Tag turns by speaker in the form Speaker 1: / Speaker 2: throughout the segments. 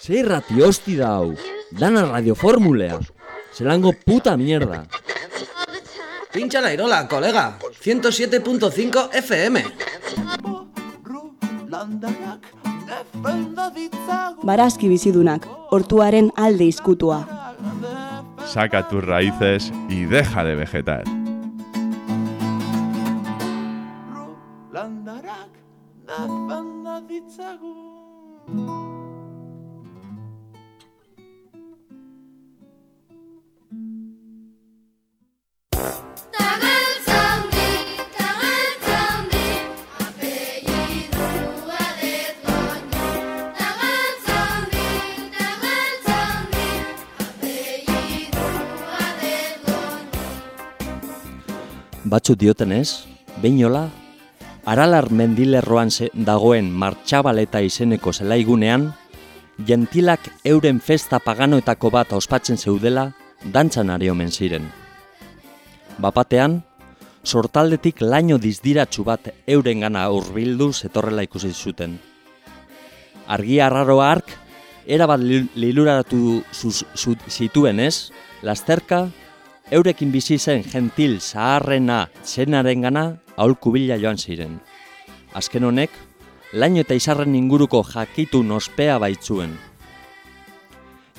Speaker 1: Ze irrati hosti da hau, dana radioformulea, zelango puta mierda.
Speaker 2: Pincha la irola, colega. 107.5 FM.
Speaker 3: Barazki bizidunak, hortuaren alde izkutua.
Speaker 4: Saca tus raíces y deja de vegetar.
Speaker 1: Batzu diotenez, beinola, aralar mendilerroan dagoen martxabaleta izeneko zelaigunean, gentilak euren festa paganoetako bat ospatzen zeudela, dantzan ari omen ziren. Bapatean, sortaldetik laino dizdiratsu bat euren gana urbildu zetorrela ikusi zuten. Argi arraro hark, erabat li- liluratu zuz- zu- zituen ez, lasterka, eurekin bizi zen gentil zaharrena zenaren gana aholkubila joan ziren. Azken honek, laino eta izarren inguruko jakitu nospea baitzuen.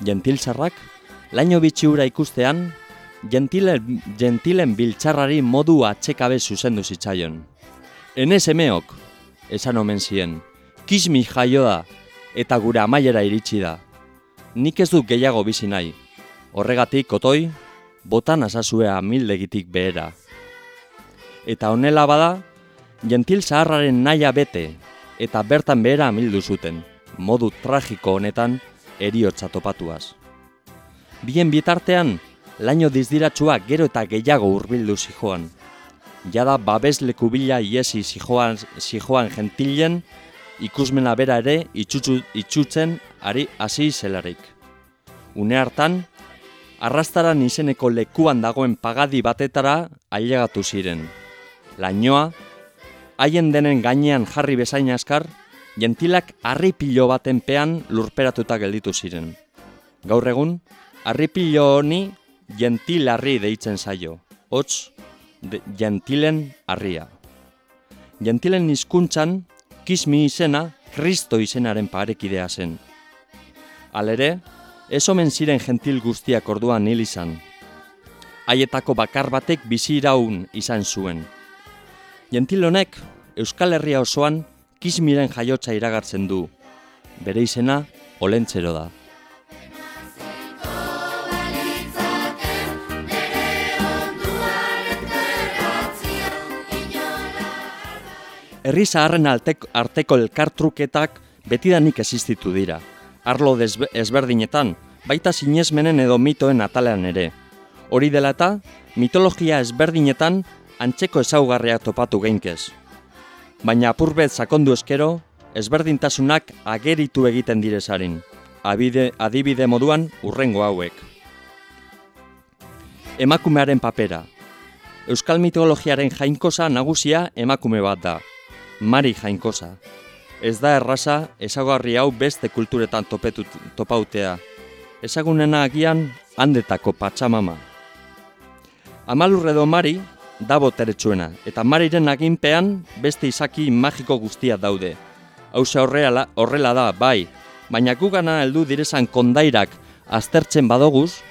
Speaker 1: Gentil zarrak, laino bitxiura ikustean, gentilen, gentilen biltzarrari modu atxekabe zuzendu zitzaion. Enez emeok, esan omen zien, kismi jaio da, eta gure amaiera iritsi da. Nik ez dut gehiago bizi nahi. Horregatik, otoi, botan azazue amildegitik behera. Eta honela bada, gentil zaharraren naia bete, eta bertan behera amildu zuten, modu tragiko honetan eriotza topatuaz. Bien bitartean, laino dizdiratsua gero eta gehiago hurbildu zijoan. Jada babesleku bila iesi zijoan, zijoan gentilen, ikusmena bera ere itxutzen ari hasi zelarik. Une hartan, arrastaran izeneko lekuan dagoen pagadi batetara ailegatu ziren. Lainoa, haien denen gainean jarri bezain askar, gentilak harripilo baten pean lurperatuta gelditu ziren. Gaur egun, harripilo honi gentil harri deitzen zaio, hots de, gentilen harria. Gentilen hizkuntzan kismi izena Kristo izenaren parekidea zen. Alere, ez omen ziren gentil guztiak orduan hil izan. Haietako bakar batek bizi iraun izan zuen. Gentil honek, Euskal Herria osoan kismiren jaiotza iragartzen du. Bere izena, olentzero da. Herri zaharren arteko elkartruketak betidanik existitu dira. Arlo ezberdinetan, baita sinesmenen edo mitoen atalean ere. Hori dela eta, mitologia ezberdinetan antzeko ezaugarriak topatu geinkez. Baina apurbet sakondu eskero, ezberdintasunak ageritu egiten direzarin. Abide, adibide moduan urrengo hauek. Emakumearen papera. Euskal mitologiaren jainkosa nagusia emakume bat da. Mari jainkosa. Ez da erraza ezagarri hau beste kulturetan topetut, topautea. Ezagunena agian handetako patxamama. Amalurredo Mari da boteretsuena, eta Mariren aginpean beste izaki magiko guztia daude. Hauze horrela, horrela da, bai, baina gugana heldu direzan kondairak aztertzen badoguz,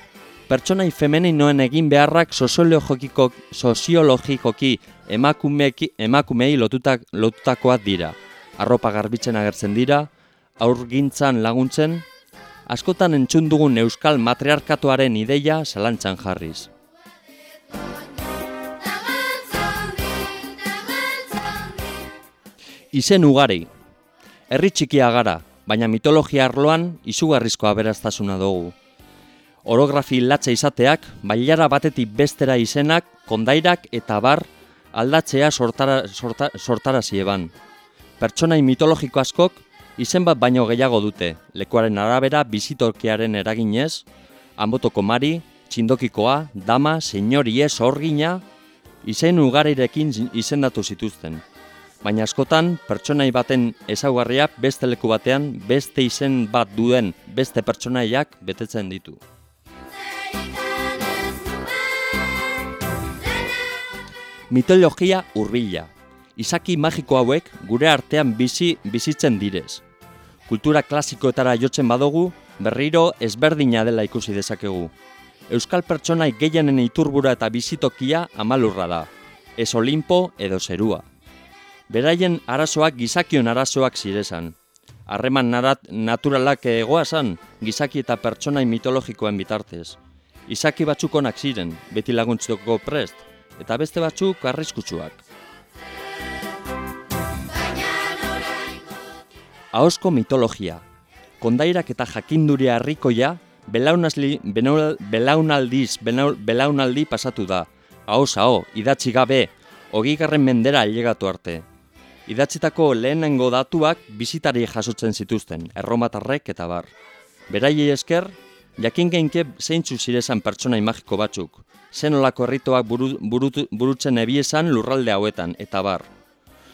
Speaker 1: pertsonai femeninoen egin beharrak soziologiko, soziologikoki emakumeki, emakumei lotutak, lotutakoak dira. Arropa garbitzen agertzen dira, aurgintzan laguntzen, askotan entzun dugun euskal matriarkatuaren ideia zalantzan jarriz. Izen ugari. Herri txikia gara, baina mitologia arloan izugarrizko aberastasuna dugu. Orografi latza izateak, bailara batetik bestera izenak, kondairak eta bar aldatzea sortara, sorta, sortarazi eban. Pertsonai mitologiko askok izen bat baino gehiago dute, lekuaren arabera bizitorkearen eraginez, anbotoko mari, txindokikoa, dama, senyorie, sorgina, izen ugarirekin izendatu zituzten. baina askotan pertsonai baten ezaugarriak beste leku batean beste izen bat duen beste pertsonaiak betetzen ditu. Mitologia hurbila. Izaki magiko hauek gure artean bizi bizitzen direz. Kultura klasikoetara jotzen badugu, berriro ezberdina dela ikusi dezakegu. Euskal pertsonai gehienen iturbura eta bizitokia amalurra da. Ez Olimpo edo zerua. Beraien arazoak gizakion arazoak zirezan. Harreman naturalak egoazan gizaki eta pertsonai mitologikoen bitartez. Izaki batzuk onak ziren, beti laguntzeko prest, eta beste batzuk arriskutsuak. Ahosko mitologia. Kondairak eta jakinduria harrikoia belaunazli, benol, belaunaldiz benol, belaunaldi pasatu da. Ahoz, aho, idatzi gabe, hogigarren mendera ailegatu arte. Idatzitako lehenengo datuak bizitari jasotzen zituzten, erromatarrek eta bar. Beraiei esker, jakin geinke zeintzu zirezan pertsona magiko batzuk, zenolako herritoak buru, burutzen ebiesan lurralde hauetan, eta bar.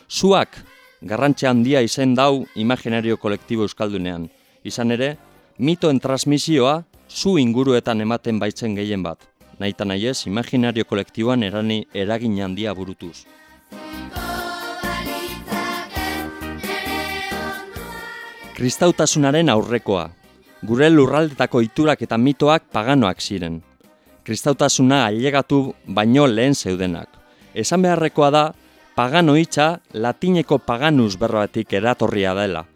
Speaker 1: Zuak, garrantxe handia izen dau imaginario kolektibo euskaldunean. Izan ere, mitoen transmisioa zu inguruetan ematen baitzen gehien bat. Naita nahi ez, imaginario kolektiboan erani eragin handia burutuz. Kristautasunaren aurrekoa. Gure lurraldetako iturak eta mitoak paganoak ziren. Kristautasuna ailegatu baino lehen zeudenak. Esan beharrekoa da, pagano hitza latineko paganus berroatik eratorria dela.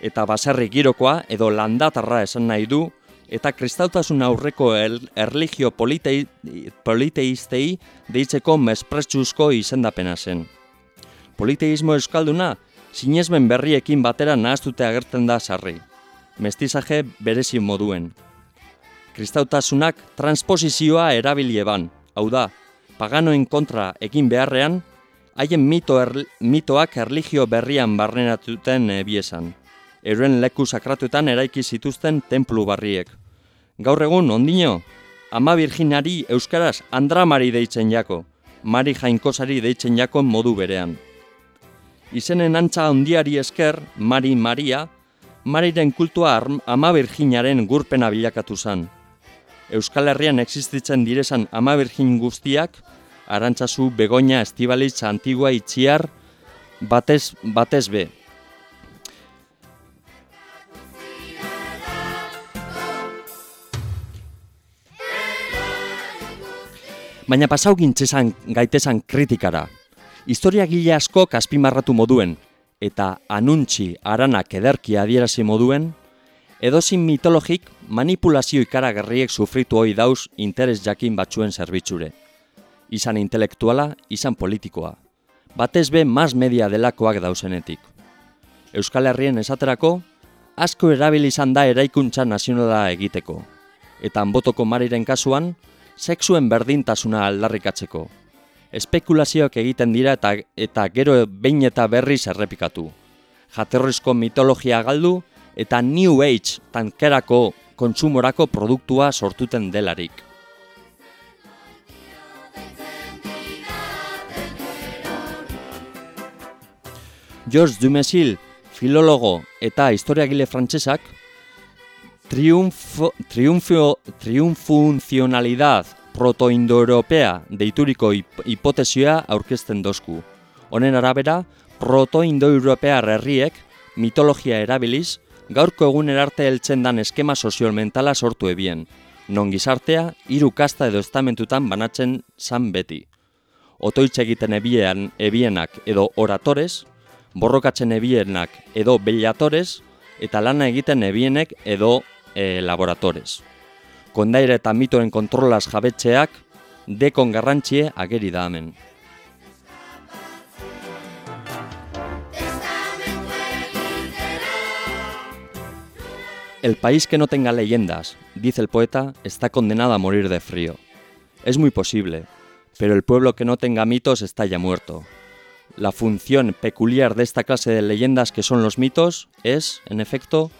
Speaker 1: Eta baserri girokoa edo landatarra esan nahi du, eta kristautasun aurreko el, erligio politei, politeistei deitzeko mespretsuzko izendapena zen. Politeismo euskalduna, sinesmen berriekin batera nahaztute agertzen da sarri. Mestizaje berezi moduen. Kristautasunak transposizioa erabili eban, hau da, paganoen kontra egin beharrean, haien mito er, mitoak erligio berrian barrenatuten e, biesan. Euren leku sakratuetan eraiki zituzten templu barriek. Gaur egun, ondino, ama virginari euskaraz andramari deitzen jako, mari jainkosari deitzen jako modu berean. Izenen antza ondiari esker, Mari Maria, Mariren kultua ama virginaren gurpena bilakatu zen. Euskal Herrian existitzen direzan ama virgin guztiak, arantzazu, begoña, estibalitz, antigua, itxiar, batez, batez be. Baina pasau gintzezan gaitezan kritikara. Historia gile asko azpimarratu moduen, eta anuntzi aranak ederki adierazi moduen, edozin mitologik manipulazio ikaragarriek sufritu hoi dauz interes jakin batzuen zerbitzure. Izan intelektuala, izan politikoa. Batez be mas media delakoak dauzenetik. Euskal Herrien esaterako, asko erabili izan da eraikuntza nazionala egiteko. Eta anbotoko mariren kasuan, sexuen berdintasuna aldarrikatzeko. Espekulazioak egiten dira eta, eta gero behin eta berriz errepikatu. Jaterrizko mitologia galdu eta New Age tankerako kontsumorako produktua sortuten delarik. Georges Dumesil, filologo eta historiagile frantsesak, triunfo, triunfo, triunfunzionalidad protoindoeuropea deituriko hipotesia aurkezten dosku. Honen arabera, protoindoeuropea herriek mitologia erabiliz, gaurko egun erarte heltzen dan eskema sozialmentala sortu ebien, non gizartea hiru kasta edo estamentutan banatzen zan beti. Otoitz egiten ebiean ebienak edo oratores, borrokatzen ebienak edo bellatores, eta lana egiten ebienek edo e, laboratores. Kondaire eta mitoen kontrolaz jabetzeak dekon garrantzie ageri da hemen. El país que no tenga leyendas, dice el poeta, está condenado a morir de frío. Es muy posible, pero el pueblo que no tenga mitos está ya muerto. La función peculiar de esta clase de leyendas que son los mitos es, en efecto,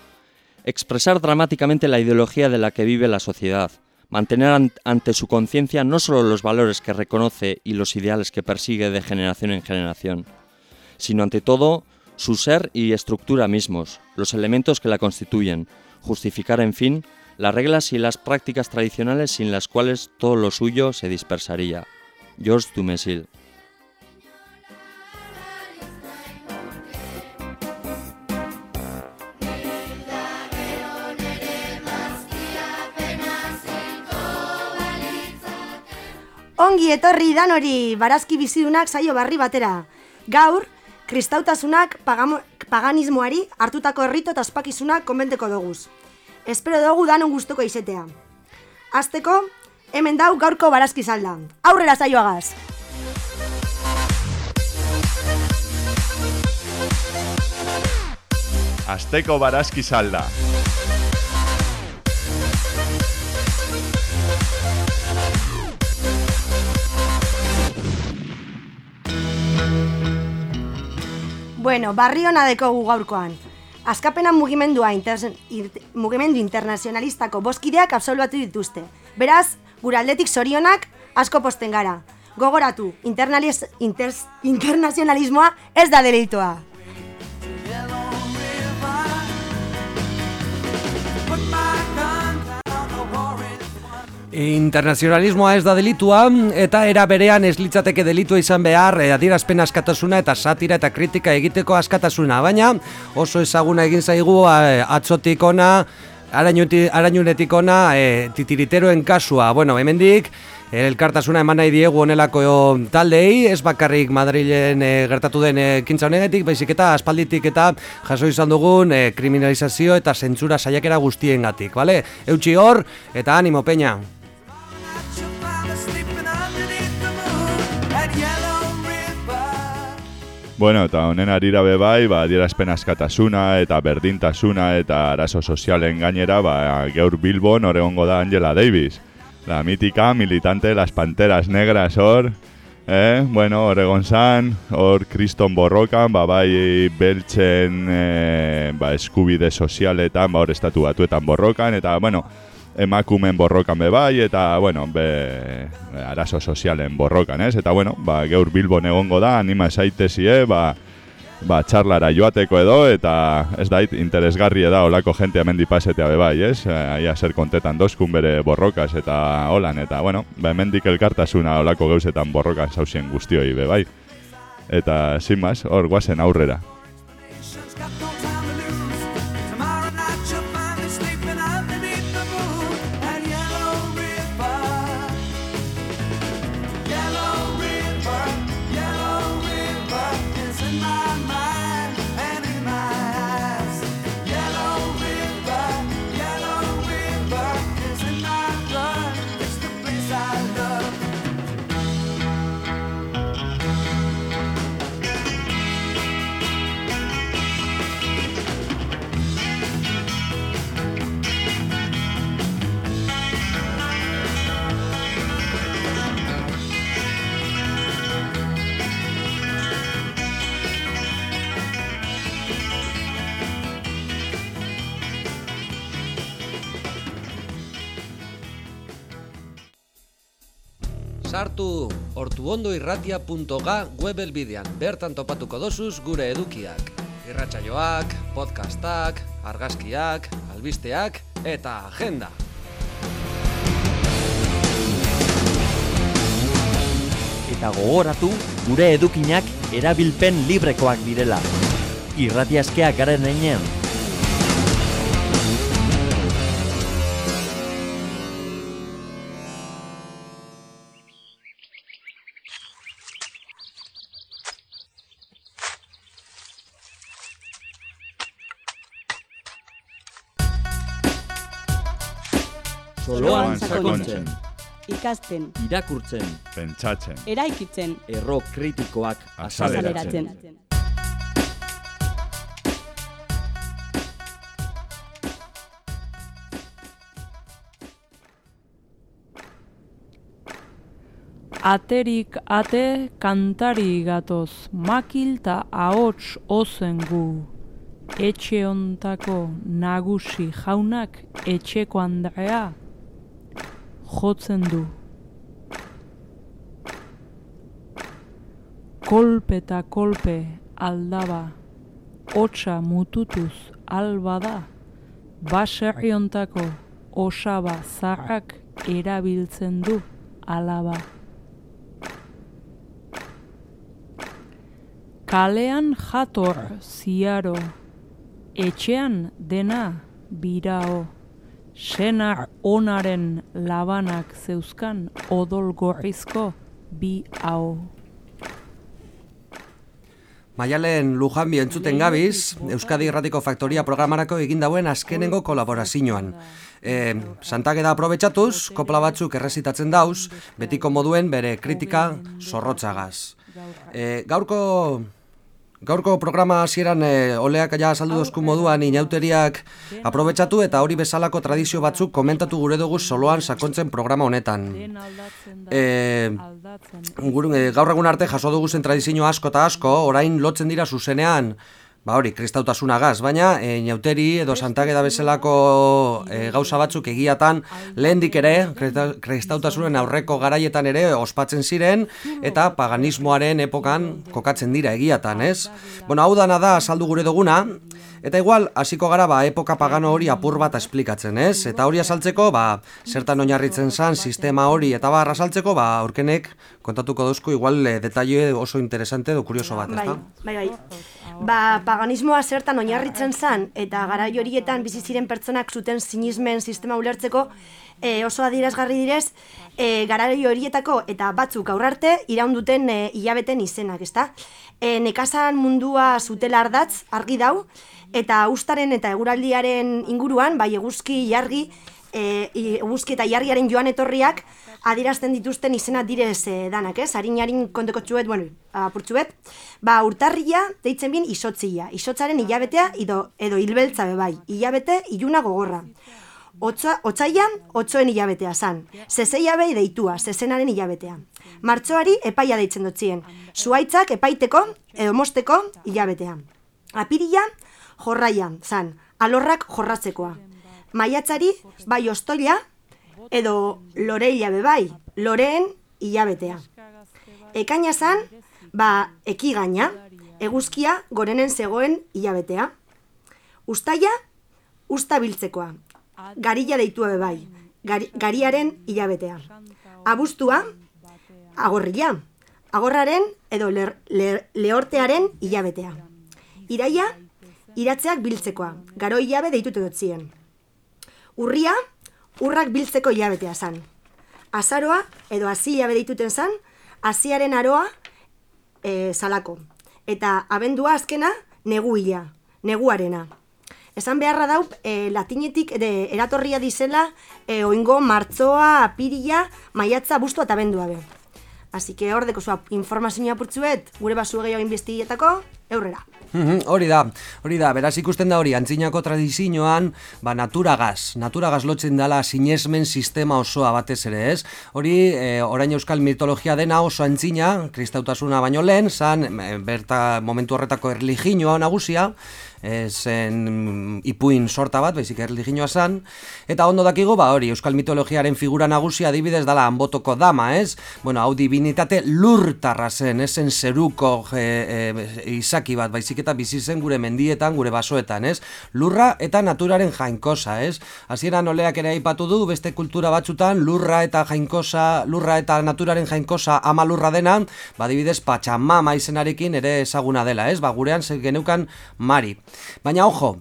Speaker 1: expresar dramáticamente la ideología de la que vive la sociedad, mantener an ante su conciencia no solo los valores que reconoce y los ideales que persigue de generación en generación, sino ante todo su ser y estructura mismos, los elementos que la constituyen, justificar, en fin, las reglas y las prácticas tradicionales sin las cuales todo lo suyo se dispersaría. Georges Dumesil.
Speaker 5: Ongi etorri dan hori barazki bizidunak saio barri batera. Gaur, kristautasunak pagamo, paganismoari hartutako errito eta ospakizunak konbenteko doguz. Espero dugu danon guztoko izetea. Azteko, hemen dau gaurko barazki salda. Aurrera saioagaz!
Speaker 4: Azteko barazki salda.
Speaker 5: Bueno, barri hona dekogu gaurkoan. Azkapena mugimendua inter, mugimendu internazionalistako boskideak absolbatu dituzte. Beraz, gure aldetik zorionak asko posten gara. Gogoratu, internaliz, inters, internazionalismoa ez da deleitoa.
Speaker 6: Internazionalismoa ez da delitua eta era berean ez litzateke delitua izan behar eh, adierazpen askatasuna eta satira eta kritika egiteko askatasuna, baina oso ezaguna egin zaigu eh, atzotik ona, arainunetik ona eh, titiriteroen kasua. Bueno, hemendik elkartasuna eman nahi diegu honelako taldei, ez bakarrik Madrilen eh, gertatu den ekintza honegatik, baizik eta aspalditik eta jaso izan dugun eh, kriminalizazio eta zentsura saiakera guztiengatik, bale? Eutxi hor eta animo peña.
Speaker 4: Bueno, eta honen arira be bai, ba, adierazpen askatasuna eta berdintasuna eta arazo sozialen gainera, ba, gaur Bilbon hor egongo da Angela Davis. La mítica militante de las Panteras Negras hor, eh? bueno, hor egon zan, hor kriston borrokan, ba, bai beltzen eh, ba, eskubide sozialetan, ba, hor estatu batuetan borrokan, eta, bueno, emakumen borrokan be bai, eta, bueno, be, arazo sozialen borrokan, ez? Eta, bueno, ba, geur Bilbon egongo da, anima esaitezie, ba, ba, txarlara joateko edo, eta ez dait, interesgarri da olako jente hemen dipasetea be bai, ez? Eh, Aia zer kontetan dozkun bere borrokas eta holan, eta, bueno, ba, hemendik elkartasuna olako gauzetan borrokan zauzien guztioi be bai. Eta, sin mas, hor guazen aurrera.
Speaker 7: ortuondoirratia.ga web elbidean, bertan topatuko dosuz gure edukiak. Irratsaioak, podcastak, argazkiak, albisteak eta agenda.
Speaker 1: Eta gogoratu gure edukinak erabilpen librekoak direla. Irratiazkeak garen einean. Soloan sakontzen,
Speaker 3: Ikasten,
Speaker 1: irakurtzen,
Speaker 4: Pentsatzen.
Speaker 3: eraikitzen,
Speaker 1: erro kritikoak
Speaker 4: Azaleratzen.
Speaker 3: azaleratzen.
Speaker 8: Aterik ate kantari gatoz, makil ta ahots ozen gu. Etxe ontako nagusi jaunak etxeko andrea jotzen du. Kolpe eta kolpe aldaba, hotsa mututuz alba da, baserriontako osaba zarrak erabiltzen du alaba. Kalean jator ziaro, etxean dena birao, senar onaren labanak zeuzkan odol gorrizko bi hau.
Speaker 6: Maialen Lujanbi entzuten gabiz, Euskadi Irratiko Faktoria programarako egin dauen azkenengo kolaborazioan. E, Santageda aprobetsatuz, kopla batzuk errezitatzen dauz, betiko moduen bere kritika zorrotzagaz. E, gaurko Gaurko programa hasieran e, oleak ja saldu dozku moduan inauteriak aprobetsatu eta hori bezalako tradizio batzuk komentatu gure dugu soloan sakontzen programa honetan. E, gaur egun arte jaso dugu zen tradizio asko eta asko, orain lotzen dira zuzenean ba hori, kristautasuna baina e, inauteri edo santageda bezalako e, gauza batzuk egiatan lehendik ere, kristautasunen aurreko garaietan ere ospatzen ziren eta paganismoaren epokan kokatzen dira egiatan, ez? Bueno, hau dana da saldu gure duguna, Eta igual, hasiko gara ba, epoka pagano hori apur bat esplikatzen, ez? Eta hori asaltzeko, ba, zertan oinarritzen zan, sistema hori eta barra asaltzeko, ba, aurkenek kontatuko duzku igual e, detalle oso interesante edo kurioso bat,
Speaker 5: ez Bai, bai, bai ba, paganismoa zertan oinarritzen zan, eta gara horietan bizi ziren pertsonak zuten sinismen sistema ulertzeko, e, oso adirazgarri direz, e, gara horietako eta batzuk aurrarte iraunduten e, hilabeten izenak, ezta? E, nekazan mundua zutela ardatz, argi dau, eta ustaren eta eguraldiaren inguruan, bai eguzki, jargi, e, eguzki eta jargiaren joan etorriak, adierazten dituzten izena direz e, danak, ez? Harin konteko txuet, bueno, apurtxuet. Ba, urtarria, deitzen bin, isotzia. Isotzaren hilabetea edo, edo hilbeltza bebai. Hilabete, iluna gogorra. Otza, otzaian, otzoen hilabetea zan. Zezei abei deitua, zezenaren hilabetea. Martxoari epaia deitzen dutzien. Zuaitzak epaiteko edo mosteko hilabetea. Apirila, jorraia, zan. Alorrak jorratzekoa. Maiatzari, bai ostoia, edo loreila bebai, loreen hilabetea. Ekaina zan, ba, ekigaina, eguzkia gorenen zegoen hilabetea. Ustaia, usta biltzekoa, garila deitua bebai, gariaren hilabetea. Abustua, agorria, agorraren edo lehortearen hilabetea. Iraia, iratzeak biltzekoa, garo hilabe deitute dut zien. Urria, urrak biltzeko hilabetea zan. Azaroa, edo hasi hilabe dituten zan, hasiaren aroa e, salako. Eta abendua azkena, negu hila, neguarena. Esan beharra dau, e, latinetik de, eratorria dizela, e, oingo martzoa, apirila, maiatza, bustu eta abendua be. Así que hor deko informazioa purtzuet, gure basu gehiago inbestietako, eurrera.
Speaker 6: Mhm, hori da, hori da, beraz ikusten da hori, antzinako tradizioan, ba, naturagaz, naturagaz lotzen dela sinesmen sistema osoa batez ere, ez? Hori, e, orain euskal mitologia dena oso antzina, kristautasuna baino lehen, zan, e, berta momentu horretako erliginoa nagusia, zen ipuin sorta bat, baizik erliginoa zan, eta ondo dakigu, ba hori, euskal mitologiaren figura nagusia adibidez dala anbotoko dama, ez? Bueno, hau divinitate lurtarra zen, ez zen zeruko e, e, izaki bat, baizik eta bizi zen gure mendietan, gure basoetan, ez? Lurra eta naturaren jainkosa, ez? Hasieran oleak ere aipatu du, beste kultura batzutan, lurra eta jainkosa, lurra eta naturaren jainkosa ama lurra dena, ba adibidez patxamama izenarekin ere ezaguna dela, ez? Ba gurean geneukan mari. Baina ojo,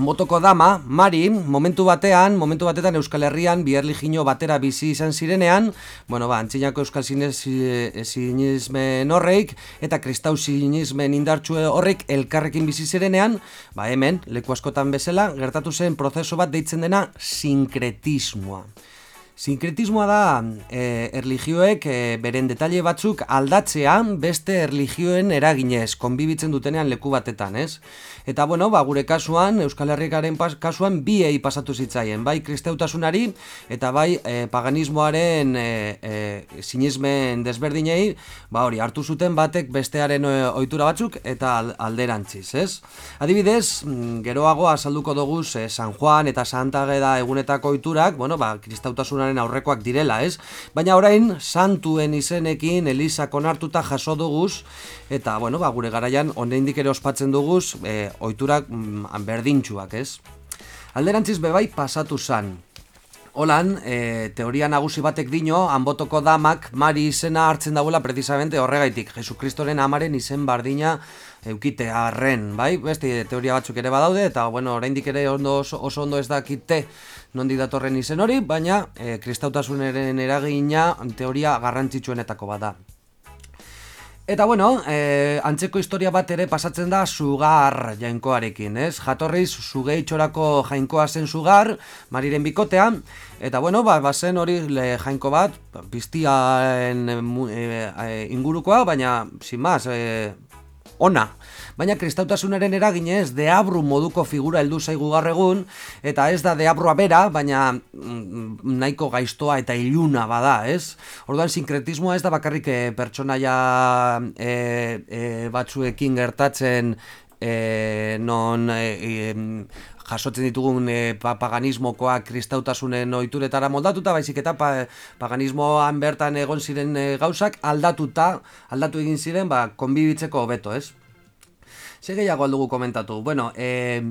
Speaker 6: Motoko dama, Mari, momentu batean, momentu batetan Euskal Herrian bierligino batera bizi izan zirenean, bueno, ba, antzinako Euskal Sinismen horreik eta Kristau Sinismen indartxue horrek elkarrekin bizi zirenean, ba, hemen, leku askotan bezala, gertatu zen prozeso bat deitzen dena sinkretismoa. Sinkretismoa da e, erligioek e, beren detalle batzuk aldatzean beste erligioen eraginez, konbibitzen dutenean leku batetan, ez? Eta bueno, ba, gure kasuan, Euskal Herrikaren pas, kasuan biei pasatu zitzaien, bai kristeutasunari eta bai e, paganismoaren e, e, sinismen desberdinei, ba hori, hartu zuten batek bestearen ohitura batzuk eta alderantziz, ez? Adibidez, mm, geroago azalduko dugu e, San Juan eta Santa Geda egunetako ohiturak, bueno, ba, kristautasunaren aurrekoak direla, ez? Baina orain, santuen izenekin Elizak onartuta jaso duguz, eta, bueno, ba, gure garaian, oneindik ere ospatzen duguz, e, oiturak mm, berdintxuak, ez? Alderantziz bebai pasatu zan. Holan, e, teoria nagusi batek dino, anbotoko damak Mari izena hartzen dauela precisamente horregaitik. Jesukristoren amaren izen bardina eukite arren, bai? Beste teoria batzuk ere badaude, eta bueno, oraindik ere ondo, oso ondo ez dakite nondi datorren izen hori, baina e, kristautasunaren eragina teoria garrantzitsuenetako bada. Eta bueno, e, antzeko historia bat ere pasatzen da sugar jainkoarekin, ez? Jatorriz, suge jainkoa zen sugar, mariren bikotea, eta bueno, ba, bazen hori le, jainko bat, biztiaen e, e, ingurukoa, baina, sin más, e, ona. Baina kristautasunaren eraginez deabru moduko figura heldu zaigu gaur egun eta ez da deabrua bera, baina mm, nahiko gaiztoa eta iluna bada, ez? Orduan sinkretismoa ez da bakarrik e, pertsonaia e, e, batzuekin gertatzen e, non e, jasotzen ditugun e, paganismokoa kristautasunen ohituretara moldatuta, baizik eta paganismoan bertan egon ziren e, gauzak aldatuta, aldatu egin ziren, ba, konbibitzeko hobeto, ez? Ze gehiago aldugu komentatu? Bueno, e,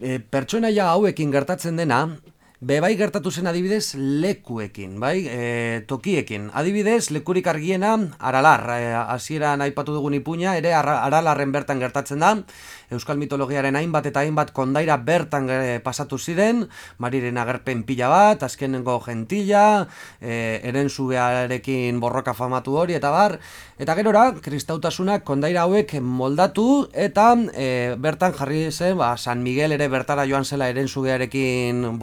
Speaker 6: e, pertsonaia hauekin gertatzen dena, Bebai gertatu zen adibidez lekuekin, bai, e, tokiekin. Adibidez, lekurik argiena, aralar, e, hasieran aipatu dugun ipuña, ere aralarren bertan gertatzen da, Euskal mitologiaren hainbat eta hainbat kondaira bertan e, pasatu ziren, mariren agerpen pila bat, azkenengo gentila, e, eren zubearekin borroka famatu hori, eta bar, eta gerora, kristautasunak kondaira hauek moldatu, eta e, bertan jarri zen, ba, San Miguel ere bertara joan zela eren zubearekin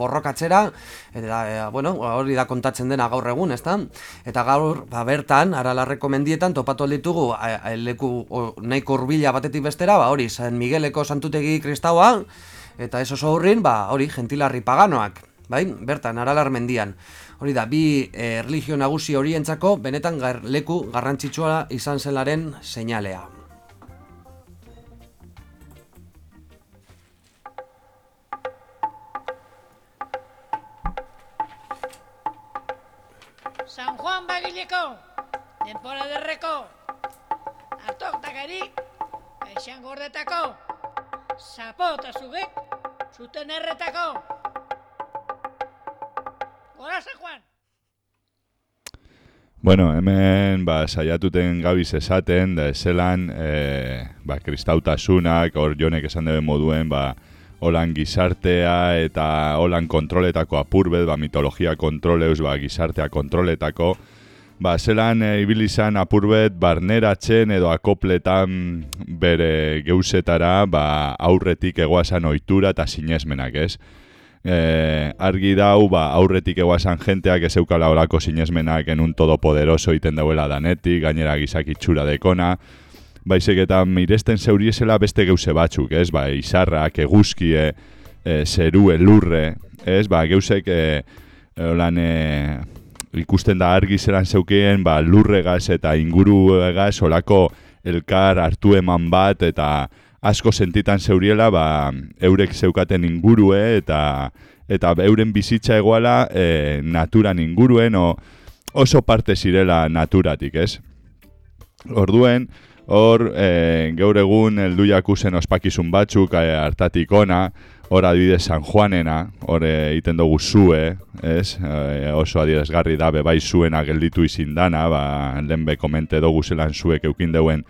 Speaker 6: borrokatzera, eta, e, bueno, hori da kontatzen dena gaur egun, ezta? Eta gaur, ba, bertan, aralarreko mendietan, topatu ditugu, leku nahiko urbila batetik bestera, ba, hori, San Miguel Migueleko santutegi kristaua, eta ez oso hurrin, ba, hori, gentilarri paganoak, bai, bertan, aralar mendian. Hori da, bi e, religio nagusi horientzako benetan gar, leku garrantzitsua izan zelaren seinalea.
Speaker 9: Bagileko, denpora derreko, atok dakari, eixan gordetako, Zapo eta zugek, zuten erretako. Gora, Juan!
Speaker 4: Bueno, hemen ba, saiatuten gabiz esaten, da eselan e, ba, kristautasunak, hor jonek esan debe moduen, ba, holan gizartea eta holan kontroletako apurbet, ba, mitologia kontroleus, ba, gizartea kontroletako, ba, zelan e, ibili izan apurbet barneratzen edo akopletan bere geusetara ba, aurretik egoazan ohitura eta sinesmenak, ez? E, argi dau, ba, aurretik egoazan jenteak ez eukala horako sinesmenak enun todopoderoso iten dauela danetik, gainera gizak itxura dekona, Baizek eta miresten zeuriesela beste geuse batzuk, ez? Ba, izarrak, eguzkie, e, zerue, lurre, ez? Ba, geusek, e, e, ikusten da argi zelan zeukien ba, lurregaz eta inguruegaz olako elkar hartu eman bat eta asko sentitan zeuriela ba, eurek zeukaten ingurue eta eta euren bizitza egoala e, naturan inguruen o, oso parte zirela naturatik, ez? Orduen, hor, e, gaur egun eldu jakusen ospakizun batzuk e, hartatik ona, hor adibidez San Juanena, hor egiten dugu zue, ez? E, oso adierazgarri da, bai zuena gelditu izin dana, ba, lehen be komente dugu zelan zuek eukin deuen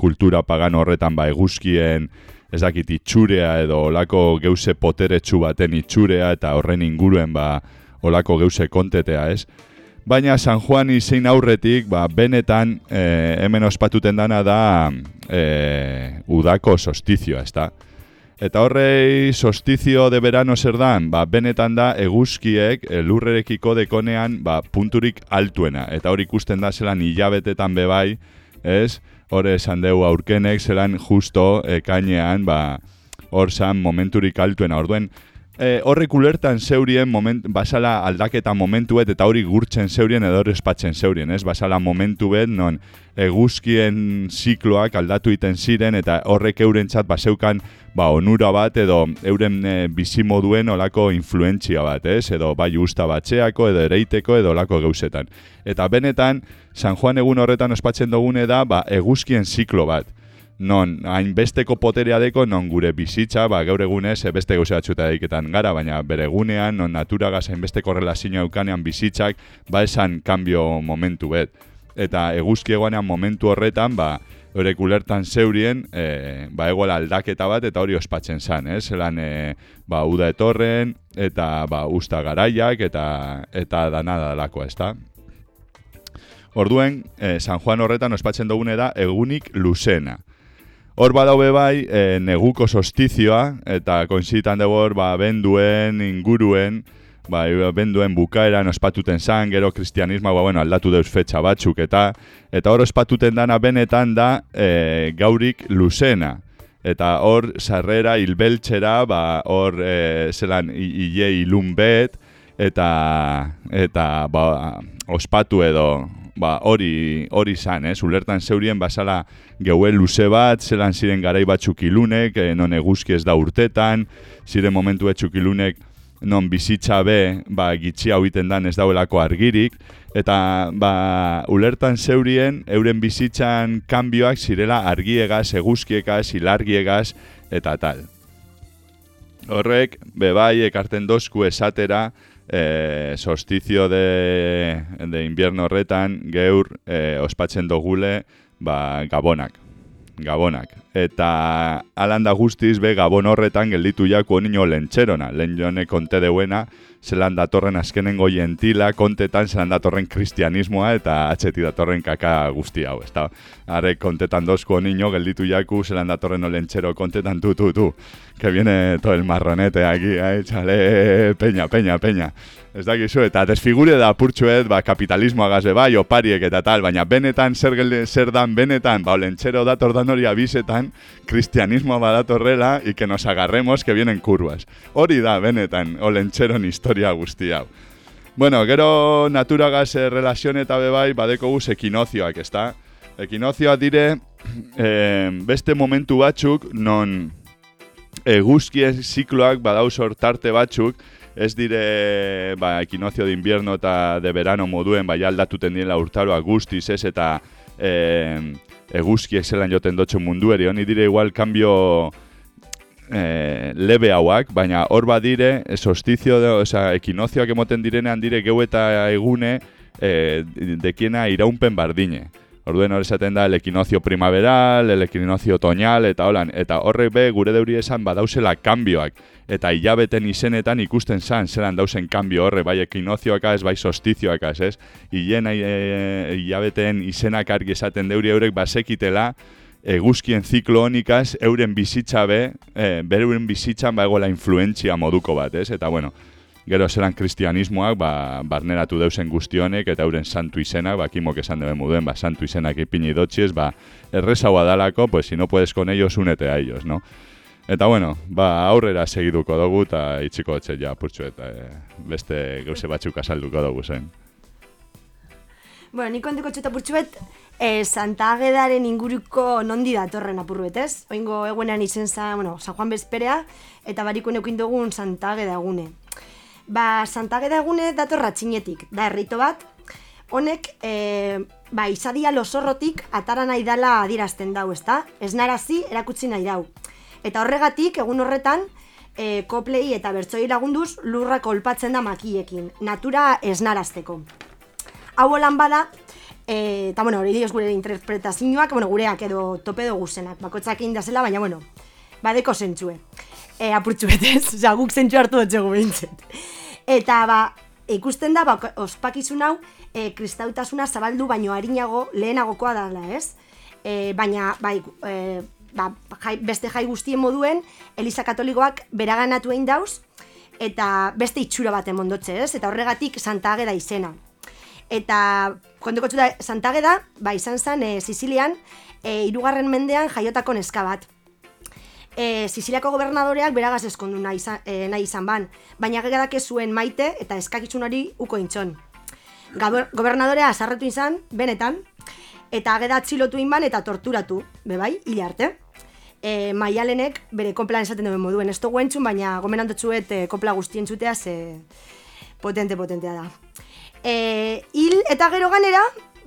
Speaker 4: kultura pagan horretan ba eguzkien, ez dakit itxurea edo olako geuse poteretsu baten itxurea eta horren inguruen ba olako geuse kontetea, ez? Baina San Juan izein aurretik, ba, benetan e, hemen ospatuten dana da e, udako sostizioa, ez da? Eta horrei sostizio de verano zer dan, ba, benetan da eguzkiek lurrerekiko dekonean ba, punturik altuena. Eta hori ikusten da zelan hilabetetan bebai, ez? Hore esan deu aurkenek zelan justo ekainean, ba, hor zan momenturik altuena. Orduen, e, horrek ulertan zeurien moment, basala aldaketa momentuet eta hori gurtzen zeurien edo espatzen zeurien, ez? Basala momentu bet, non eguzkien zikloak aldatu iten ziren eta horrek eurentzat baseukan ba, onura bat edo euren e, bizimoduen olako influentzia bat, ez? Edo bai usta batzeako edo ereiteko edo olako gauzetan. Eta benetan, San Juan egun horretan ospatzen dugune da ba, eguzkien ziklo bat non hainbesteko poterea deko, non gure bizitza, ba, gaur egunez, e, beste gauza batxuta daiketan gara, baina bere egunean, non naturagaz hainbesteko relazio eukanean bizitzak, ba esan kanbio momentu bet. Eta eguzki egoanean momentu horretan, ba, horrek ulertan zeurien, e, ba, egoela aldaketa bat, eta hori ospatzen zan, eh? Zelan, e, ba, uda etorren, eta, ba, usta garaiak, eta, eta danada dalako, ez da? Orduen, e, San Juan horretan ospatzen dugune da egunik luzena. Hor badaube bai, e, neguko sostizioa, eta konsitan dugu hor, ba, benduen, inguruen, ba, benduen bukaeran ospatuten zan, gero kristianismo, ba, bueno, aldatu deus fetxa batzuk, eta eta hor ospatuten dana benetan da e, gaurik luzena. Eta hor, sarrera, hilbeltxera, ba, hor, e, zelan, ile ilun bet, eta, eta ba, ospatu edo, ba, hori hori izan, ez? Ulertan zeurien basala geue luze bat, zelan ziren garai batzuk ilunek, e, non eguzki ez da urtetan, ziren momentu batzuk ilunek non bizitza be, ba, gitxi hau iten dan ez dauelako argirik, eta ba, ulertan zeurien, euren bizitzan kanbioak zirela argiegaz, eguzkiegaz, hilargiegaz, eta tal. Horrek, bebai, ekarten dozku esatera, e, solstizio de, de invierno horretan geur e, ospatzen dogule ba, gabonak. Gabonak. Eta alanda guztiz be gabon horretan gelditu jako niño lentxerona. Lehen jone konte deuena, zelan datorren azkenengo jentila, kontetan zelan datorren kristianismoa eta atxeti datorren kaka guzti hau. Eta are kontetan dozko niño gelditu jaku, zelan datorren olentxero kontetan tu, tu, tu que viene todo el marronete aquí, eh, chale, peña, peña, peña. Ez dakizu, eta desfigure da purtsuet, ba, kapitalismo agaz bai, opariek eta tal, baina benetan, zer, gelde, zer dan benetan, ba, olentxero dator dan hori abisetan, kristianismo badatorrela, y que nos agarremos que vienen curvas. Hori da, benetan, olentxeron historia guzti hau. Bueno, gero naturagaz eh, relazione eta bebai, badeko guz ekinozioak, ez da? Ekinozioak dire, eh, beste momentu batzuk, non eguzkien zikloak badau sortarte batzuk, ez dire ba, ekinozio de invierno eta de verano moduen bai aldatuten direla urtaroa guztiz ez eta e, eguzkiek zelan joten dotxo mundu eri, honi dire igual kambio e, lebe hauak, baina hor badire sostizio, de, oza, ekinozioak emoten direnean dire geu eta egune e, dekiena iraunpen bardine. Orduen hor esaten da el equinoccio primaveral, el equinoccio otoñal eta holan. Eta horrek be gure deuri esan badausela kanbioak eta hilabeten izenetan ikusten san zelan dausen kanbio horre bai equinocioak ez bai solstizioak ez, Hilen e, hilabeten izenak argi esaten deuri eurek basekitela eguzkien ziklo honikaz euren bizitza be, e, beruren bizitzan bagoela influentzia moduko bat, ez? Eta bueno, gero zelan kristianismoak ba, barneratu deusen guztionek eta euren santu izenak, ba, kimok esan debe muduen, ba, santu izenak ipini dotxiez, ba, errezaua dalako, pues, si no puedes con ellos, unete a ellos, no? Eta bueno, ba, aurrera segiduko dugu eta itxiko etxe ja purtsu eta e, beste gauze batzuk azalduko dugu zen.
Speaker 5: Bueno, niko handiko txuta purtsuet, e, Santa Agedaren inguruko nondi datorren apurruet, ez? Oingo eguenan izen za, bueno, San Juan Bezperea, eta bariko neukin dugun Santa Ageda egune. Ba, Santageda egune datorra txinetik, da herrito bat, honek, e, ba, izadia losorrotik atara nahi dala adirazten dau, ezta? Ez narazi, erakutsi nahi dau. Eta horregatik, egun horretan, e, koplei eta bertzoi lagunduz lurra kolpatzen da makiekin, natura ez narazteko. Hau holan bada, e, eta bueno, hori gure interpretazioak, bueno, gureak edo tope dugu zenak, bakotzak indazela, baina bueno, badeko zentzue e, apurtxu betez, oza, guk zentsu hartu dut zego Eta, ba, ikusten da, ba, ospakizun hau, e, kristautasuna zabaldu baino harinago lehenagokoa dela, ez? E, baina, bai, e, ba, jai, beste jai guztien moduen, Eliza Katolikoak beraganatu egin dauz, eta beste itxura bat emondotze, ez? Eta horregatik Santa Ageda izena. Eta, konteko txuta, Santa Ageda, ba, izan zen, e, Sicilian, e, irugarren mendean jaiotako neska bat e, Siciliako gobernadoreak beragaz eskondu nahi, izan- e, nahi izan ban, baina gegadak zuen maite eta eskakizun hori uko intxon. Gaber- Gobernadorea sarretu izan, benetan, eta ageda atxilotu inban eta torturatu, bebai, hile arte. E, maialenek bere konplan esaten duen moduen, ez dugu entzun, baina gomenantotxuet e, konpla guztien zutea ze potente potentea da. E, hil eta gero ganera,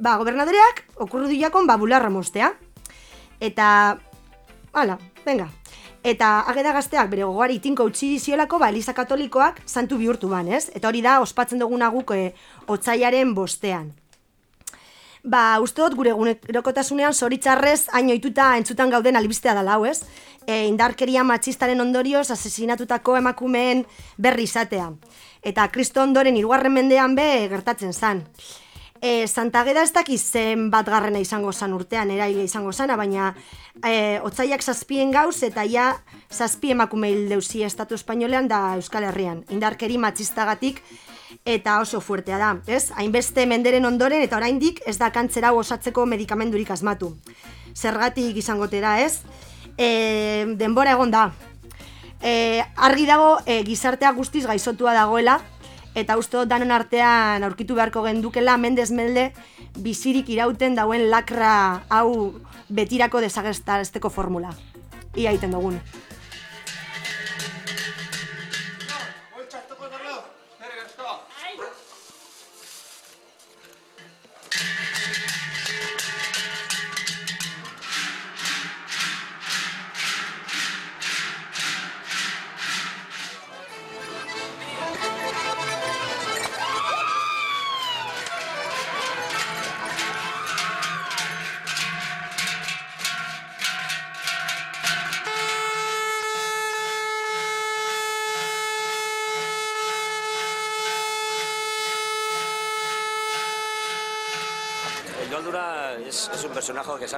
Speaker 5: ba, gobernadoreak okurru diakon ba, bularra mostea. Eta, hala, venga. Eta ageda gazteak bere gogoari tinko utzi ziolako, ba, Eliza Katolikoak santu bihurtu ban, ez? Eta hori da, ospatzen duguna guk e, otzaiaren bostean. Ba, uste dut gure egunekotasunean zoritzarrez hain ohituta entzutan gauden albistea da lau, ez? E, indarkeria matxistaren ondorioz asesinatutako emakumeen berri izatea. Eta kristo ondoren hirugarren mendean be gertatzen zan. E, Santa Ageda ez dakiz zen bat garrena izango zan urtean, eraile izango zana, baina e, otzaiak zazpien gauz eta ja zazpi emakume hil deusi estatu espainolean da Euskal Herrian. Indarkeri matxistagatik eta oso fuertea da, ez? Hainbeste menderen ondoren eta oraindik ez da kantzera osatzeko medikamendurik asmatu. Zergatik izangote da, ez? E, denbora egon da. E, argi dago e, gizartea guztiz gaizotua dagoela eta uste dut danon artean aurkitu beharko gendukela mendez melde bizirik irauten dauen lakra hau betirako desagestaresteko formula. Ia egiten dugun.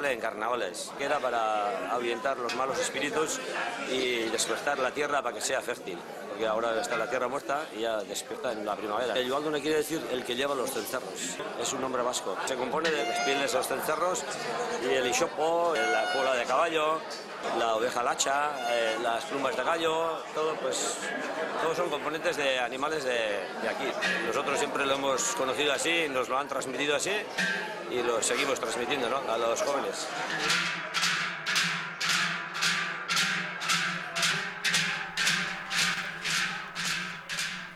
Speaker 10: En carnavales, que era para ahuyentar los malos espíritus y despertar la tierra para que sea fértil, porque ahora está la tierra muerta y ya despierta en la primavera. El Yolduna quiere decir el que lleva los cencerros, es un nombre vasco. Se compone de las pieles de los cencerros y el hisopo, la cola de caballo, la oveja lacha, eh, las plumas de gallo, todo pues todos son componentes de animales de, aquí. Nosotros siempre lo hemos conocido así, nos lo han transmitido así y lo seguimos transmitiendo ¿no? a los jóvenes.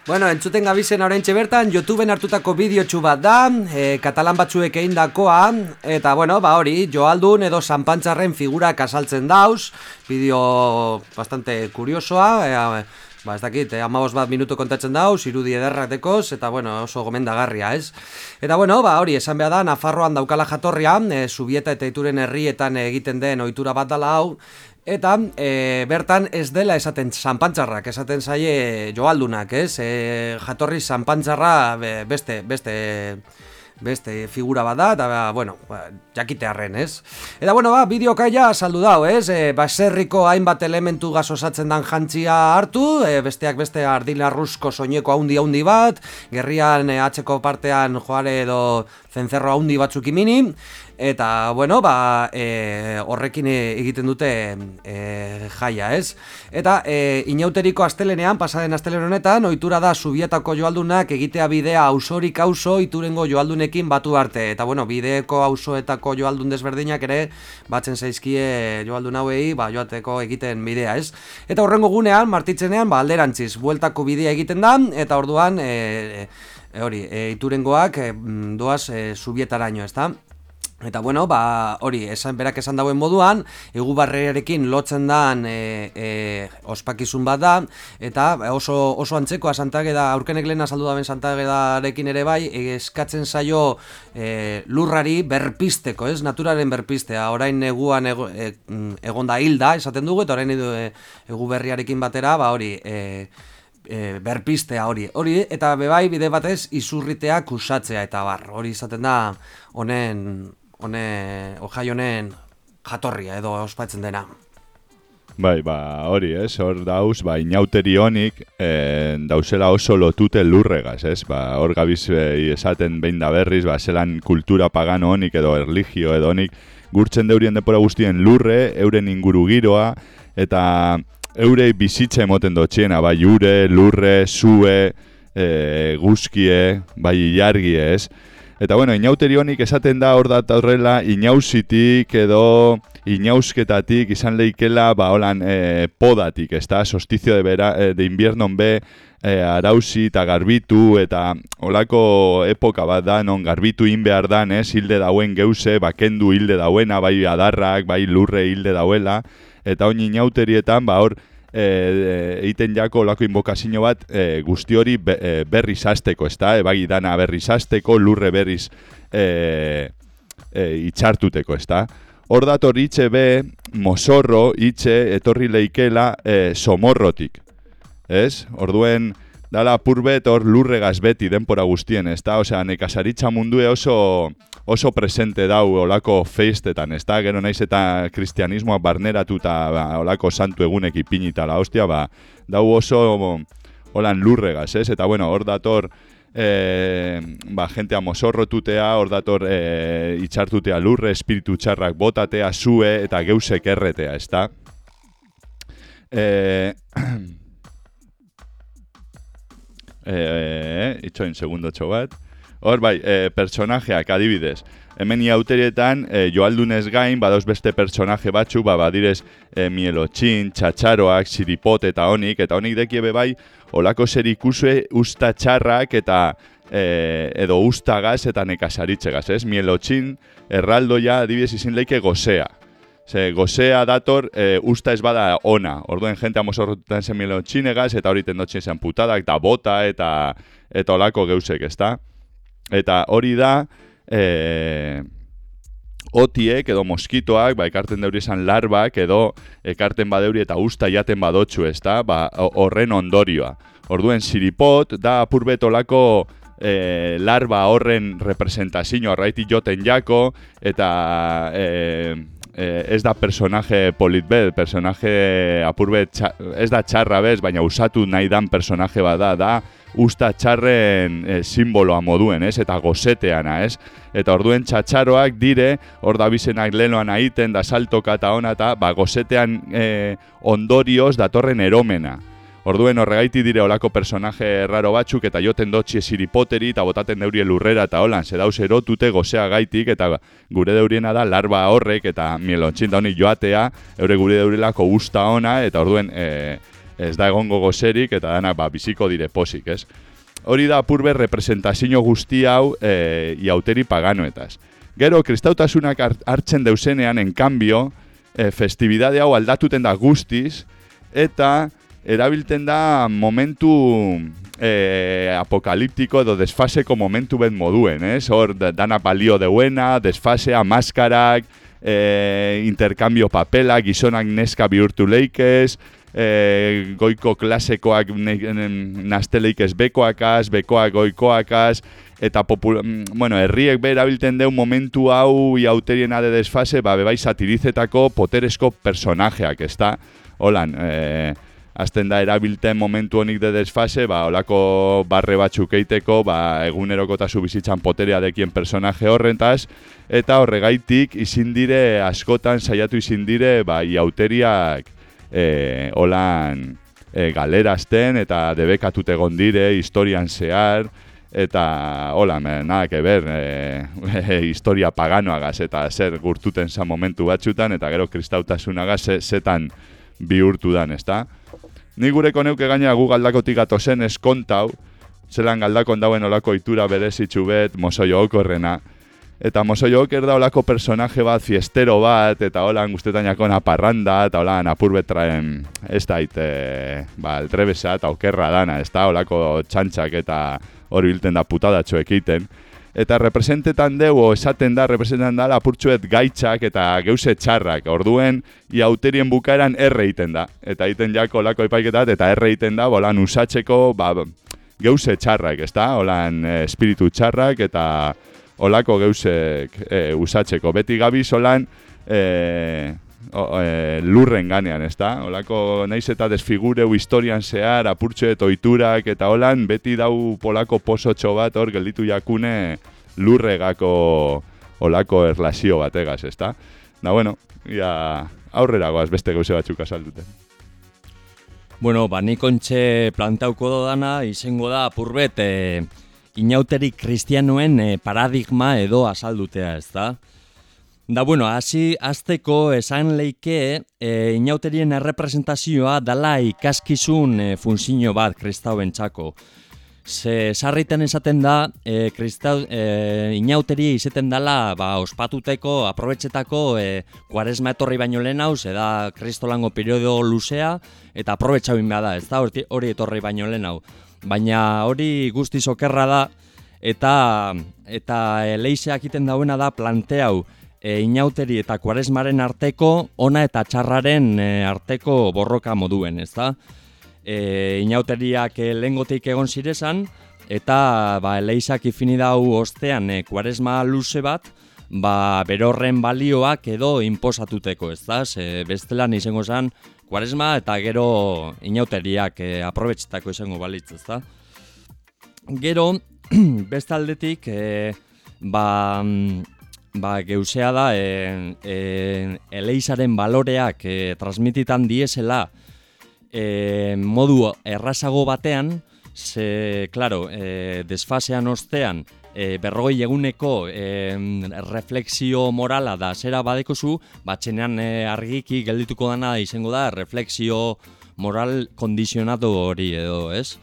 Speaker 6: Bueno, entzuten gabizen oraintxe bertan, YouTubeen hartutako bideotxu bat da, e, katalan batzuek egin dakoa, eta bueno, ba hori, Joaldun edo Sanpantzarren figurak asaltzen dauz, bideo bastante kuriosoa, e, ba ez dakit, e, amabos bat minutu kontatzen dauz, irudi ederrak dekoz, eta bueno, oso gomendagarria, ez? Eta bueno, ba hori, esan behar da, Nafarroan daukala jatorria, e, Subieta eta Ituren herrietan egiten den ohitura bat dala hau, Eta e, bertan ez dela esaten sanpantzarrak, esaten zaie joaldunak, ez? E, jatorri sanpantzarra be- beste, beste, beste figura bat da, eta, bueno, ba, jakitearren, ez? Eta, bueno, ba, bideokaia saldu dau, ez? E, baserriko hainbat elementu gazosatzen dan jantzia hartu, e, besteak beste ardilarruzko soineko haundi haundi bat, gerrian e, atzeko partean joare edo zentzerro haundi batzuk imini, eta, bueno, ba, e, horrekin egiten dute e, jaia, ez? Eta e, inauteriko astelenean, pasaden astelen honetan, ohitura da subietako joaldunak egitea bidea ausorik auzo iturengo joaldunekin batu arte. Eta, bueno, bideeko auzoetako joaldun desberdinak ere, batzen zaizkie joaldun hauei, ba, joateko egiten bidea, ez? Eta horrengo gunean, martitzenean, ba, alderantziz, bueltako bidea egiten da, eta orduan, e, e, hori, e, iturengoak e, doaz e, subietaraino, ez da? Eta bueno, ba, hori, esan berak esan dauen moduan, egubarriarekin lotzen dan e, e, ospakizun bat da, eta oso, oso antzekoa Santageda, aurkenek lehen azaldu daben Santagedarekin ere bai, eskatzen zaio e, lurrari berpisteko, ez? Naturaren berpistea, orain neguan ego, e, egonda hilda, esaten dugu, eta orain edu, e, eguberriarekin batera, ba hori, e, e, berpistea hori. Hori eta bebai bide batez izurritea kusatzea eta bar. Hori izaten da honen hone ojai honen jatorria edo ospatzen dena.
Speaker 4: Bai, ba, hori, ez, hor dauz, ba, inauteri honik, e, dauzela oso lotute lurregaz, ez, ba, hor gabiz e, esaten behin da berriz, ba, zelan kultura pagano honik edo erligio edo honik, gurtzen deurien depora guztien lurre, euren inguru giroa, eta eurei bizitza emoten dotxiena, bai ure, lurre, zue, e, guzkie, bai ilargie, ez? Eta bueno, inauteri honik esaten da hor dat horrela inausitik edo inausketatik izan leikela ba holan e, podatik, ez da, sostizio de, bera, e, de inviernon be e, arausi eta garbitu eta olako epoka bat da non garbitu in behar dan, ez, hilde dauen geuse, bakendu hilde dauena, bai adarrak, bai lurre hilde dauela, eta oin inauterietan, ba hor, e, egiten jako olako inbokazio bat e, guzti hori be, e, berriz azteko, ez da? Ebagi dana berriz azteko, lurre berriz e, e, itxartuteko, ez da? Hor dator itxe be, mosorro, itxe, etorri leikela e, somorrotik, ez? Orduen, dala purbet hor lurregaz beti denpora guztien, ez da? Osea, nekasaritza mundue oso oso presente dau olako feistetan, ez da, gero naiz eta kristianismoa barneratuta ba, olako santu egunek ipinita la hostia, ba, dau oso holan lurregaz, ez? Eta bueno, hor dator e, ba, gente amosorrotutea, hor dator e, itxartutea lurre, espiritu txarrak botatea, zue eta geusek erretea, ez da? E, e, itxoin segundo bat. Hor bai, e, personajeak adibidez. Hemen iauterietan, e, joaldunez gain, badoz beste personaje batzu, ba, badirez e, mielotxin, txatxaroak, siripot eta honik, eta honik dekiebe bai, olako zer ikusue usta txarrak eta e, edo ustagaz eta nekasaritxegaz, ez? Mielotxin, erraldoia, adibidez izin leike gozea. Ze, gozea dator, e, usta ez bada ona. Orduen, jente amosorrotutan zen mielotxinegaz, eta hori tendotxin zen putadak, da bota, eta eta olako geusek, ez da? Eta hori da, e, otiek edo moskitoak, ba, ekarten deuri esan larbak edo ekarten badeuri eta usta jaten badotxu ez da, ba, horren ondorioa. Orduen, siripot da apurbetolako e, larba horren representazio arraiti joten jako, eta e, e, ez da personaje politbet, personaje apurbet, ez da txarra bez, baina usatu nahi dan personaje bada, da, usta txarren e, simboloa moduen, ez? Eta gozeteana, ez? Eta orduen txatxaroak dire, hor da bizenak lehenoan aiten, da saltoka eta ona, eta ba, gozetean e, ondorioz datorren eromena. Orduen horregaiti dire olako personaje raro batzuk eta joten dotxie siripoteri eta botaten deurie lurrera eta holan, ze erotute gozea gaitik eta gure deuriena da larba horrek eta mielontxin da honi joatea, eure gure deurilako usta ona eta orduen e, ez da egongo gozerik eta dana ba, biziko dire posik, ez? Hori da apurbe representazio guzti hau e, iauteri paganoetaz. Gero, kristautasunak hartzen deusenean, en cambio, e, festibidade hau aldatuten da guztiz, eta erabilten da momentu e, apokaliptiko edo desfaseko momentu ben moduen, ez? Hor, dana balio deuena, desfasea, maskarak, e, interkambio papela, gizonak neska bihurtu leikez, e, goiko klasekoak nasteleik ez bekoakaz, bekoak goikoakaz, eta popul mm, bueno, herriek behar abilten deu momentu hau iauterien ade desfase, ba, bebai satirizetako poteresko personajeak, ez da? Holan, e, azten da erabilten momentu honik de desfase, ba, olako barre batzuk eiteko, ba, eguneroko eta bizitzan poterea dekien personaje horrentaz, eta horregaitik izin dire, askotan saiatu izin dire, ba, iauteriak e, holan e, galerazten eta debekatut egon dire, historian zehar, eta hola, me, nada que ber, e, historia paganoagaz eta zer gurtuten za momentu batxutan, eta gero kristautasunagaz zetan bihurtu dan, ezta? Ni gureko neuke gaina gu galdakotik atozen eskontau, zelan galdakon dauen olako itura berezitzu bet, mozoio okorrena, Eta mozo joker da olako personaje bat, fiestero bat, eta holan guztetainako naparranda, eta holan apur betraen, ez da, ite, ba, eltrebesa eta okerra dana, ez da, olako txantxak eta hori bilten da putadatxo ekiten. Eta representetan dugu, esaten da, representetan da, lapurtxuet gaitzak eta geuse txarrak. Orduen, iauterien bukaeran erre iten da. Eta iten jako olako epaiketat, eta erre iten da, bolan usatzeko, ba, geuse txarrak, ez da, holan eh, espiritu txarrak, eta olako geusek e, usatzeko. Beti gabi solan e, e, lurren ganean, ez da? Olako naiz eta desfigureu historian zehar, apurtxo eta oiturak eta holan, beti dau polako posotxo bat hor gelditu jakune lurregako olako erlazio bategaz, ez da? Da bueno, ia aurrera goaz beste gauze batzuk azalduten.
Speaker 1: Bueno, ba, nik ontxe plantauko dodana, izango da apurbet e, inauteri kristianoen e, paradigma edo azaldutea, ez da? Da, bueno, hasi azteko esan leike e, inauterien errepresentazioa dala ikaskizun e, funzio bat kristauen txako. Ze sarriten esaten da, e, kristau, e, inauteria izaten dela ba, ospatuteko, aprobetxetako e, kuaresma etorri baino lehen hau, da kristolango periodo luzea, eta aprobetxau da, ez da hori etorri baino lehen hau. Baina hori guzti sokerra da, eta eta e, leizeak iten dauena da planteau e, inauteri eta kuaresmaren arteko, ona eta txarraren e, arteko borroka moduen, ez da? e, inauteriak e, lengotik egon zirezan, eta ba, leizak ifini dau ostean e, kuaresma luze bat, ba, berorren balioak edo inposatuteko, ez da? Ze bestelan izango zen kuaresma eta gero inauteriak e, aprobetxetako izango balitz, ez da? Gero, bestaldetik, e, ba, ba, geusea da, e, e, eleizaren baloreak e, transmititan diesela, e, modu errazago batean, ze, klaro, e, desfasean ostean, e, berrogei eguneko e, refleksio morala da zera badekozu, batxenean e, argiki geldituko dana izango da refleksio moral kondizionatu hori edo, ez?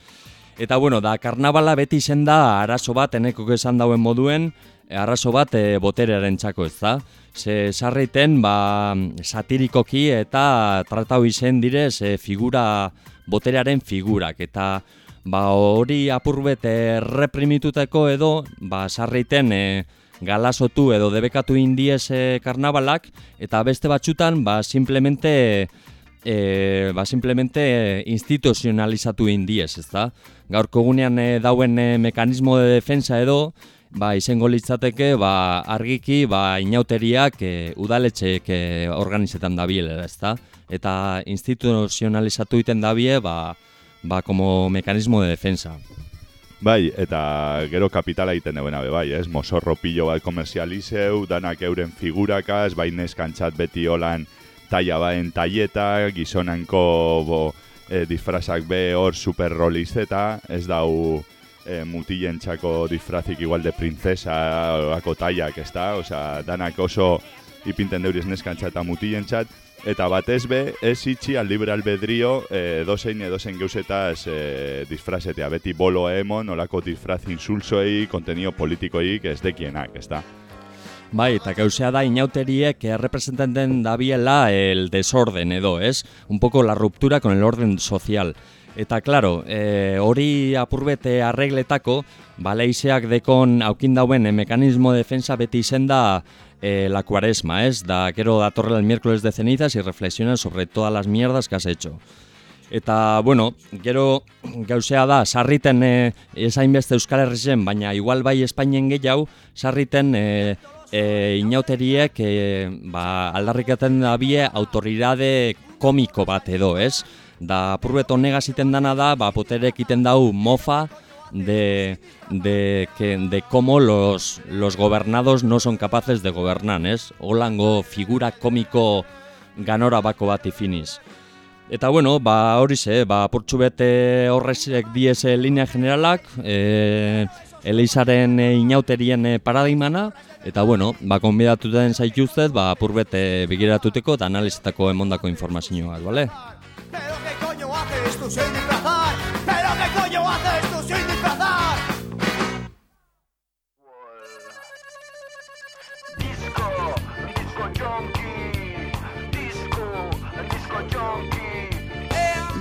Speaker 1: Eta bueno, da karnabala beti zen da arazo bat eneko esan dauen moduen, arazo bat e, boterearen txako ez da. Ze sarreiten ba, satirikoki eta tratau izen direz e, figura, boterearen figurak. Eta ba, hori apurbet reprimituteko edo ba, sarreiten e, galasotu edo debekatu indiez e, karnabalak eta beste batxutan ba, simplemente e, ba, simplemente instituzionalizatu indiez, ez da? Gaurko gunean e, dauen e, mekanismo de defensa edo, ba, izango litzateke ba, argiki ba, inauteriak e, udaletxeek e, organizetan dabiel, ez da? Eta instituzionalizatu iten dabie ba, ba, como mekanismo de defensa.
Speaker 4: Bai, eta gero kapitala egiten duena be bai, ez? Mosorro pillo bat komerzializeu, danak euren figurakaz, bai neskantzat beti holan taia baen taieta, gizonanko bo, e, disfrazak be hor superrolizeta, ez dau e, mutilen txako disfrazik igual de princesa ako taiak, ez da? Osa, danak oso ipinten deuriz neskantza eta mutilen txat. Eta batez be, ez itxi al libre albedrio e, dozein edozein geuzetaz e, disfrazetea. Beti bolo emon, olako disfraz insulsoei, kontenio politikoik ez dekienak, ez da?
Speaker 1: Bai, eta gauzea da inauteriek representaten dabiela el desorden edo, ez? Un poco la ruptura con el orden social. Eta, claro, e, hori apurbete arregletako, baleizeak dekon aukin dauen mekanismo de defensa beti izen da e, la cuaresma, ez? Da, gero datorrela el miércoles de cenizas y reflexionan sobre todas las mierdas que has hecho. Eta, bueno, gero gauzea da, sarriten e, esain beste Euskal Herrizen, baina igual bai Espainien gehiago, sarriten e, e, inauteriek e, ba, aldarrikaten dabie autoridade komiko bat edo, ez? da apurbet honega ziten dana da, ba, poterek iten dau mofa de, de, que, de cómo los, los gobernados no son capaces de gobernar, ez? Holango figura komiko ganora bako bat ifiniz. Eta bueno, ba hori ze, ba apurtxu bete horrezek diese linea generalak, e, Elizaren e, inauterien paradigmana, eta bueno, ba konbidatuten zaituztet, ba apurbete bigiratuteko eta analizetako emondako informazioak, bale?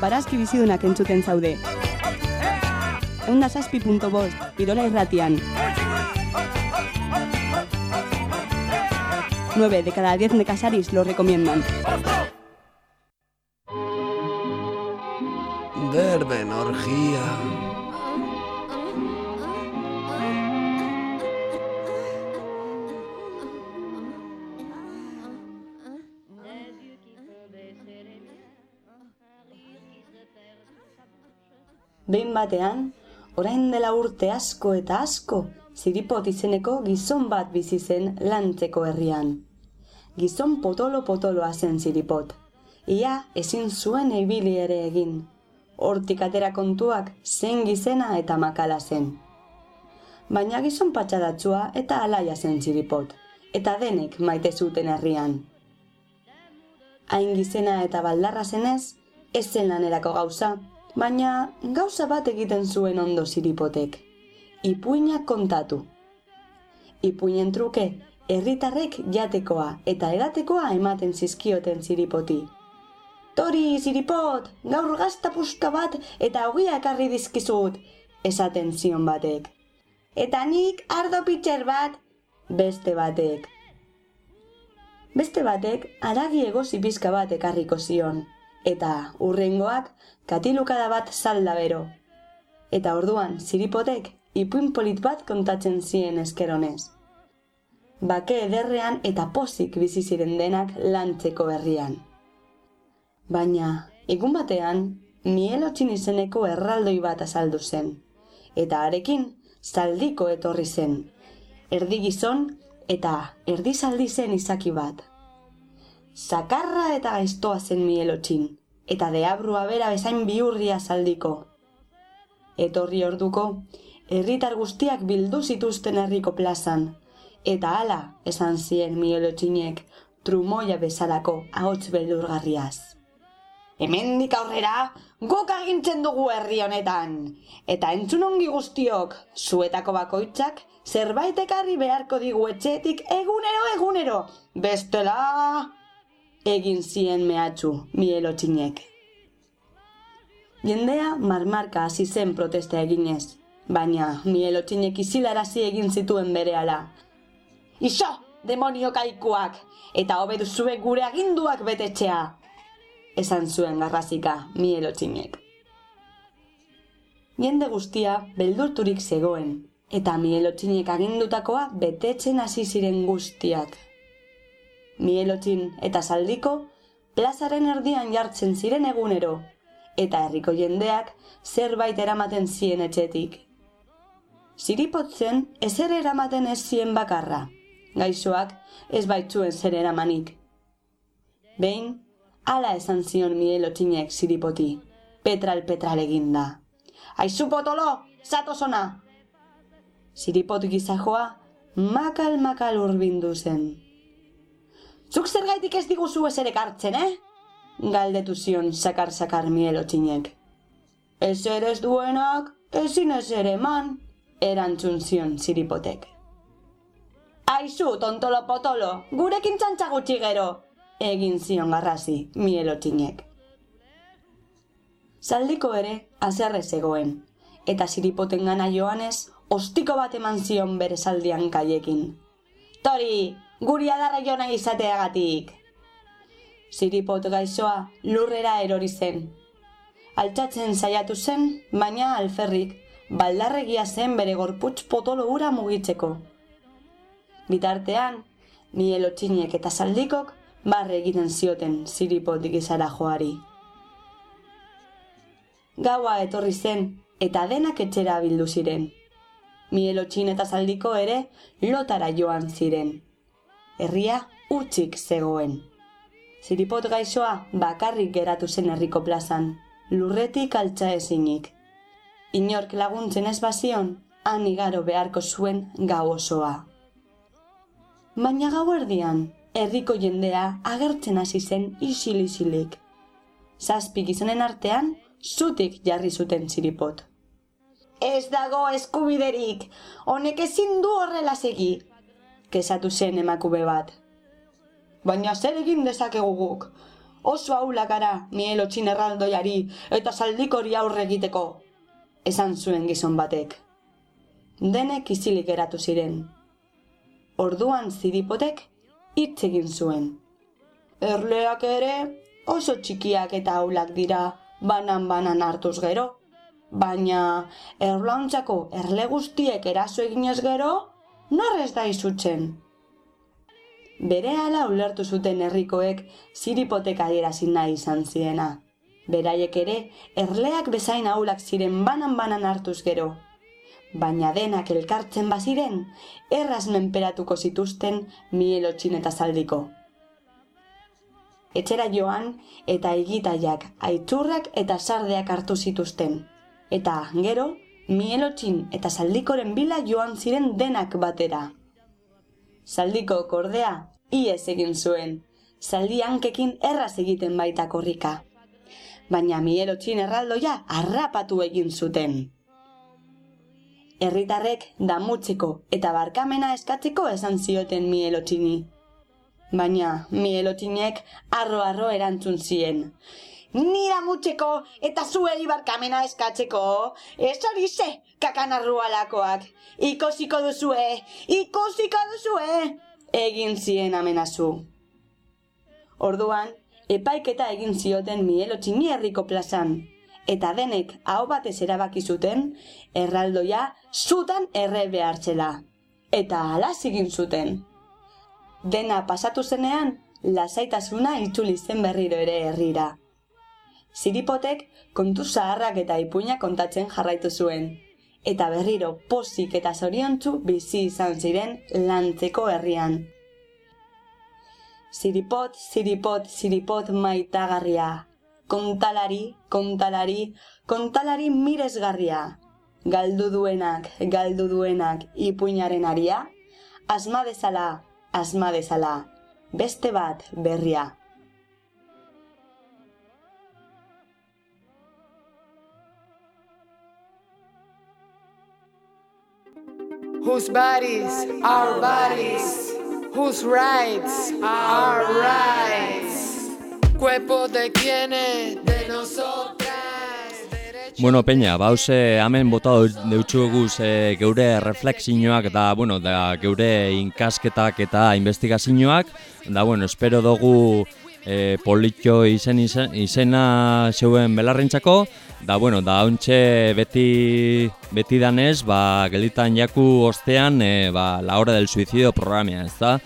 Speaker 11: Barazki bizidunak entzuten zaude Eunda saspi punto bost, Irola irratian 9 de cada 10 necasaris lo recomiendan.
Speaker 7: Orgía.
Speaker 11: Behin batean, orain dela urte asko eta asko, ziripot izeneko gizon bat bizi zen lantzeko herrian. gizon potolo-potoloa zen ziripot. Ia ezin zuen ibili ere egin. Hortik atera kontuak zen gizena eta makala zen. Baina gizon patxadatsua eta alaia zen ziripot, eta denek maite zuten herrian. Hain gizena eta baldarra zenez, ez zen lanerako gauza, baina gauza bat egiten zuen ondo ziripotek. Ipuinak kontatu. Ipuinen truke, herritarrek jatekoa eta edatekoa ematen zizkioten ziripoti. Tori, ziripot, gaur gazta puska bat eta ogia ekarri dizkizut, esaten zion batek. Eta nik ardo pitxer bat, beste batek. Beste batek aragi egozi pizka bat ekarriko zion, eta urrengoak katilukada bat salda bero. Eta orduan, ziripotek ipuin polit bat kontatzen zien eskeronez. Bake ederrean eta pozik bizi ziren denak lantzeko herrian. Baina, egun batean, mielotxin izeneko erraldoi bat azaldu zen, eta arekin zaldiko etorri zen, erdi gizon eta erdi zaldi zen izaki bat. Zakarra eta gaiztoa zen mielotxin, eta deabrua bera bezain biurria zaldiko. Etorri orduko, herritar guztiak bildu zituzten herriko plazan, eta hala esan zien mielotxinek trumoia bezalako ahots beldurgarriaz. Hemendik aurrera, guk agintzen dugu herri honetan, eta entzun ongi guztiok, zuetako bakoitzak, zerbait ekarri beharko digu etxetik egunero egunero, bestela egin zien mehatxu mielotxinek. Jendea marmarka hasi zen protesta eginez, baina mielotxinek izilarazi egin zituen berehala. Iso, demonio kaikuak, eta hobedu zue gure aginduak betetxea, esan zuen garrazika mielotxinek. Jende guztia beldurturik zegoen, eta mielotxinek agindutakoa betetzen hasi ziren guztiak. Mielotxin eta saldiko plazaren erdian jartzen ziren egunero, eta herriko jendeak zerbait eramaten zien etxetik. Ziripotzen ezer eramaten ez zien bakarra, gaixoak ez baitzuen zer eramanik. Behin, ala esan zion mielotxinek ziripoti, petral petral eginda. Aizu potolo, zato zona! Ziripot gizajoa, makal makal urbindu zen. Zuk zer gaitik ez diguzu ez ere kartzen, eh? galdetu zion sakar-sakar mielotxinek. Ez ere ez duenak, ezin ez eman, erantzun zion ziripotek. Aizu, tontolo potolo, gurekin txantxa gutxi gero, egin zion garrazi mielotxinek. Zaldiko ere, azerre zegoen, eta ziripoten gana joanez, ostiko bat eman zion bere zaldian kaiekin. Tori, guri adarra jona izateagatik! Ziripot gaixoa lurrera erori zen. Altxatzen saiatu zen, baina alferrik, baldarregia zen bere gorputz potolo ura mugitzeko. Bitartean, mielotxinek eta saldikok barre egiten zioten ziripot gizara joari. Gaua etorri zen eta denak etxera bildu ziren. Mielotxin eta saldiko ere lotara joan ziren. Herria utxik zegoen. Ziripot gaixoa bakarrik geratu zen herriko plazan, lurretik altza ezinik. Inork laguntzen ez bazion, han igaro beharko zuen gau osoa. Baina gau erdian, herriko jendea agertzen hasi zen isil-isilik. Zazpik izanen artean, zutik jarri zuten ziripot. Ez dago eskubiderik, honek ezin du horrela segi, kesatu zen emakume bat. Baina zer egin dezakegu guk? Oso aula gara mielo erraldoiari eta saldikori aurre egiteko. Esan zuen gizon batek. Denek izilik eratu ziren. Orduan ziripotek hitz egin zuen. Erleak ere oso txikiak eta aulak dira banan-banan hartuz gero. Baina erlauntzako erle guztiek eraso eginez gero, norrez da izutzen bere ala ulertu zuten herrikoek ziripotek adierazi nahi izan ziena. Beraiek ere, erleak bezain aulak ziren banan-banan hartuz gero. Baina denak elkartzen baziren, erraz menperatuko zituzten mielotxin eta zaldiko. etxera joan eta egitaiak, aitzurrak eta sardeak hartu zituzten. Eta, gero, mielotxin eta zaldikoren bila joan ziren denak batera. Zaldiko kordea, iez egin zuen, zaldi hankekin erraz egiten baita korrika. Baina mielotxin erraldoia harrapatu egin zuten. Herritarrek damutzeko eta barkamena eskatzeko esan zioten mielotxini. Baina mielotxinek arro-arro erantzun zien. Ni damutzeko eta zueli barkamena eskatzeko. Ez hori ze, kakanarrualakoak. Ikosiko duzue, ikosiko duzue. Egin zien amenazu. Orduan, epaiketa egin zioten mielotxini herriko plazan. Eta denek hau batez erabaki zuten, erraldoia zutan erre behartzela. Eta ala egin zuten. Dena pasatu zenean, lasaitasuna itzuli zen berriro ere herrira. Ziripotek kontu zaharrak eta ipuina kontatzen jarraitu zuen. Eta berriro pozik eta zoriontzu bizi izan ziren lantzeko herrian. Ziripot, ziripot, ziripot maitagarria. Kontalari, kontalari, kontalari miresgarria. Galdu duenak, galdu duenak ipuinaren aria. Asma dezala, asma dezala. Beste bat berria.
Speaker 12: Whose bodies are bodies, whose rights are rights. Cuerpo de quienes, de nosotras.
Speaker 1: Bueno, Peña, bauze hemen bota deutxuguz e, geure reflexioak da, bueno, da geure inkasketak eta investigazioak, da, bueno, espero dugu e, politxo izen, izen, izena zeuen belarrentzako, da, bueno, da, ontxe beti, beti danez, ba, gelitan jaku ostean, e, ba, la hora del suicidio programia, ez da?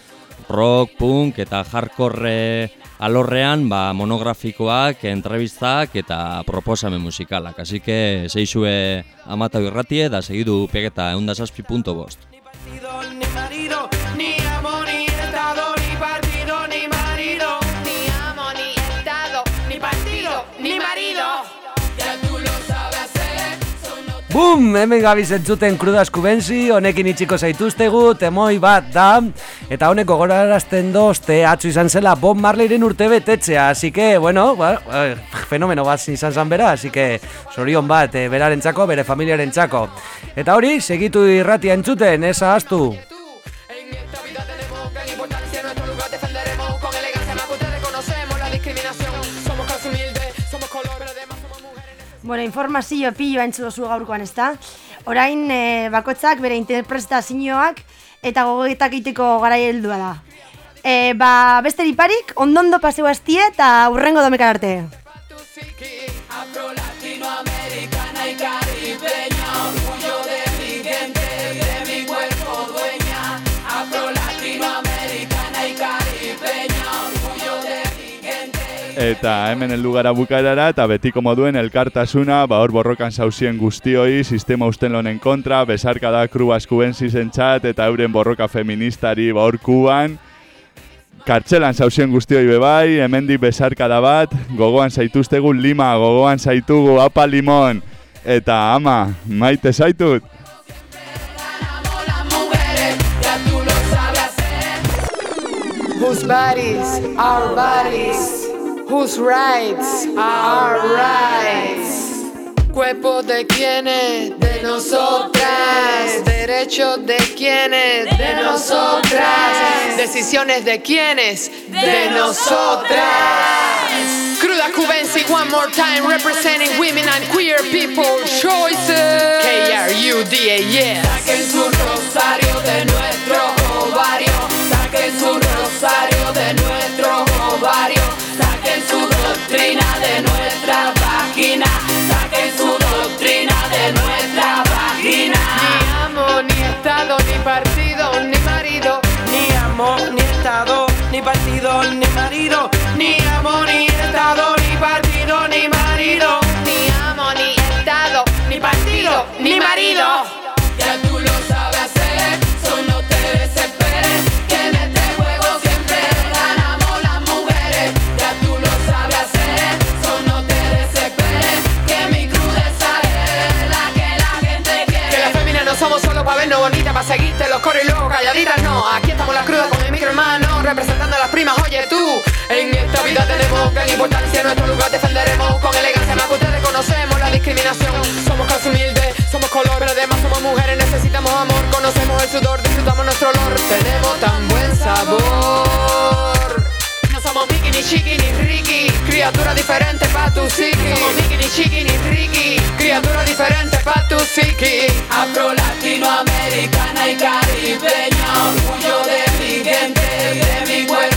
Speaker 1: Rock, punk eta hardcore alorrean ba, monografikoak, entrevistak eta proposamen musikalak. Así que seizue amata irratie da segidu pegeta eundazazpi.bost.
Speaker 12: Ni marido, ni amo, ni
Speaker 6: Bum! Hemen gabiz entzuten krudasku benzi, honekin itxiko zaituztegu, temoi bat da, eta honek gogorarazten dozte atzu izan zela Bob Marleyren urte betetzea, así que, bueno, ba, eh, fenomeno bat izan zan bera, así que sorion bat, eh, berarentzako, bere familiarentzako. Eta hori, segitu irratia entzuten, ez ahaztu.
Speaker 5: Bueno, informazio pilo entzu dozu gaurkoan, ezta? Orain e, bakotzak bere interpretazioak eta gogoetak egiteko garai heldua da. E, ba, beste parik, ondondo paseo hastie eta urrengo domekan arte.
Speaker 4: Eta hemen heldu gara bukaerara eta betiko moduen elkartasuna, ba hor borrokan zauzien guztioi, sistema usten lonen kontra, besarka da kru askuen zizentzat eta euren borroka feministari ba hor kuban. Kartzelan zauzien guztioi bebai, hemendik besarka da bat, gogoan zaituztegu lima, gogoan zaitugu apa limon. Eta ama, maite zaitut.
Speaker 12: Whose bodies are bodies, whose rights are rights. Cuerpo de quienes, de nosotras. Derechos de quienes, de nosotras. Decisiones de quienes, de nosotras. Cruda Cubensi, one more time, representing women and queer people choices. K-R-U-D-A, yes. Saquen su rosario de nuestro doctrina de nuestra vagina. Saquen su doctrina de nuestra vagina. Ni amo, ni estado, ni partido, ni marido. Ni amo, ni estado, ni partido, ni marido. Ni amo, ni estado, ni partido, ni marido. Ni amo, ni estado, ni partido, ni marido. Los coros y luego calladitas no. Aquí estamos las crudas con el micro hermano, representando a las primas, oye tú. En esta vida tenemos gran importancia, nuestro lugar defenderemos con elegancia. Más que ustedes conocemos la discriminación. Somos casi humildes, somos color, pero además somos mujeres, necesitamos amor. Conocemos el sudor, disfrutamos nuestro olor. Tenemos tan buen sabor. Siamo michini, cicchini, frighi Creatura differente, fatto sì Siamo michini, cicchini, frighi Creatura differente, fatto sì Afro latinoamericana e caribeña Orgullo de mi gente,
Speaker 13: de mi cuerpo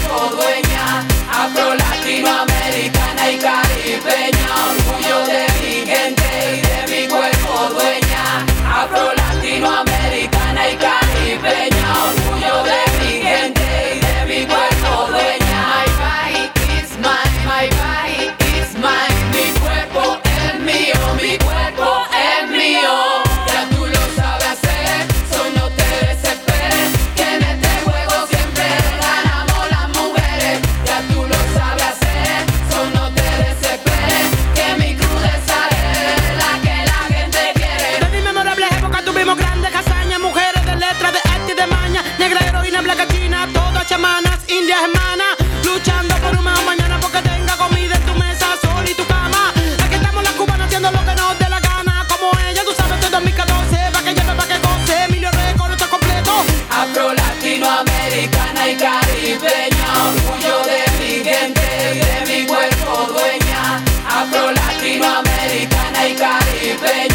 Speaker 13: baby.